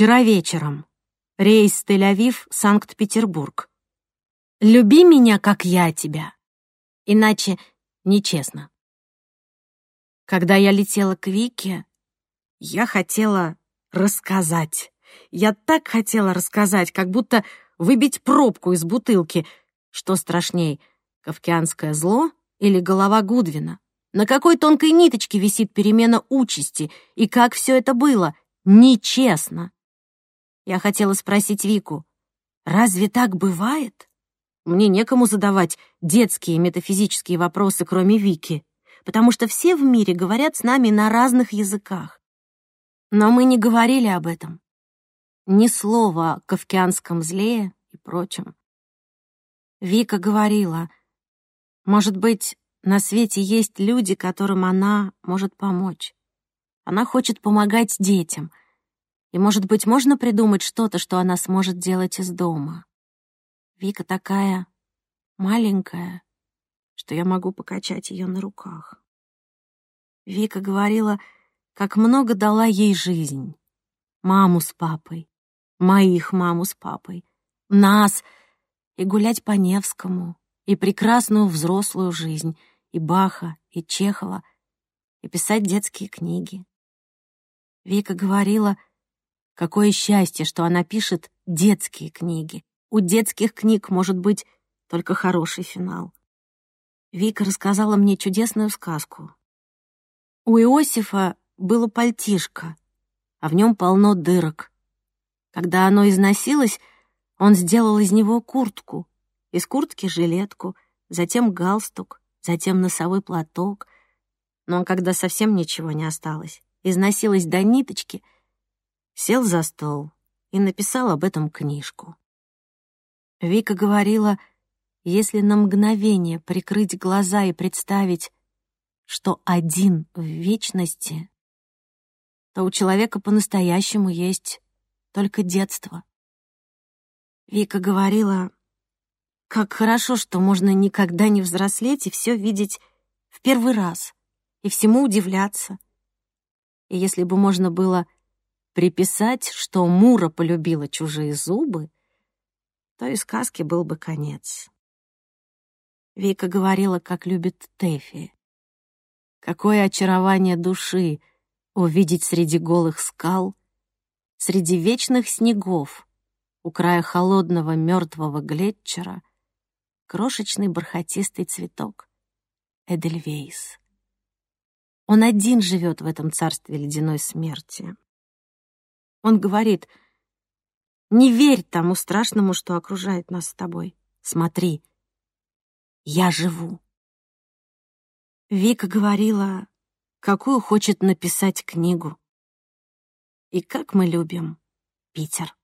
Вчера вечером. Рейс Тель-Авив, Санкт-Петербург. Люби меня, как я тебя. Иначе нечестно. Когда я летела к Вике, я хотела рассказать. Я так хотела рассказать, как будто выбить пробку из бутылки. Что страшней, кавкианское зло или голова Гудвина? На какой тонкой ниточке висит перемена участи? И как все это было? Нечестно. Я хотела спросить Вику, разве так бывает? Мне некому задавать детские метафизические вопросы, кроме Вики, потому что все в мире говорят с нами на разных языках. Но мы не говорили об этом. Ни слова о кавкианском зле и прочем. Вика говорила, может быть, на свете есть люди, которым она может помочь. Она хочет помогать детям, и, может быть, можно придумать что-то, что она сможет делать из дома. Вика такая маленькая, что я могу покачать ее на руках. Вика говорила, как много дала ей жизнь. Маму с папой, моих маму с папой, нас, и гулять по Невскому, и прекрасную взрослую жизнь, и Баха, и Чехова, и писать детские книги. Вика говорила — Какое счастье, что она пишет детские книги. У детских книг может быть только хороший финал. Вика рассказала мне чудесную сказку. У Иосифа было пальтишко, а в нем полно дырок. Когда оно износилось, он сделал из него куртку, из куртки жилетку, затем галстук, затем носовой платок. Но когда совсем ничего не осталось, износилось до ниточки — сел за стол и написал об этом книжку. Вика говорила, если на мгновение прикрыть глаза и представить, что один в вечности, то у человека по-настоящему есть только детство. Вика говорила, как хорошо, что можно никогда не взрослеть и все видеть в первый раз, и всему удивляться. И если бы можно было приписать, что Мура полюбила чужие зубы, то и сказки был бы конец. Вика говорила, как любит Тэфи. Какое очарование души увидеть среди голых скал, среди вечных снегов, у края холодного мертвого глетчера, крошечный бархатистый цветок — Эдельвейс. Он один живет в этом царстве ледяной смерти. Он говорит, не верь тому страшному, что окружает нас с тобой. Смотри, я живу. Вика говорила, какую хочет написать книгу. И как мы любим Питер.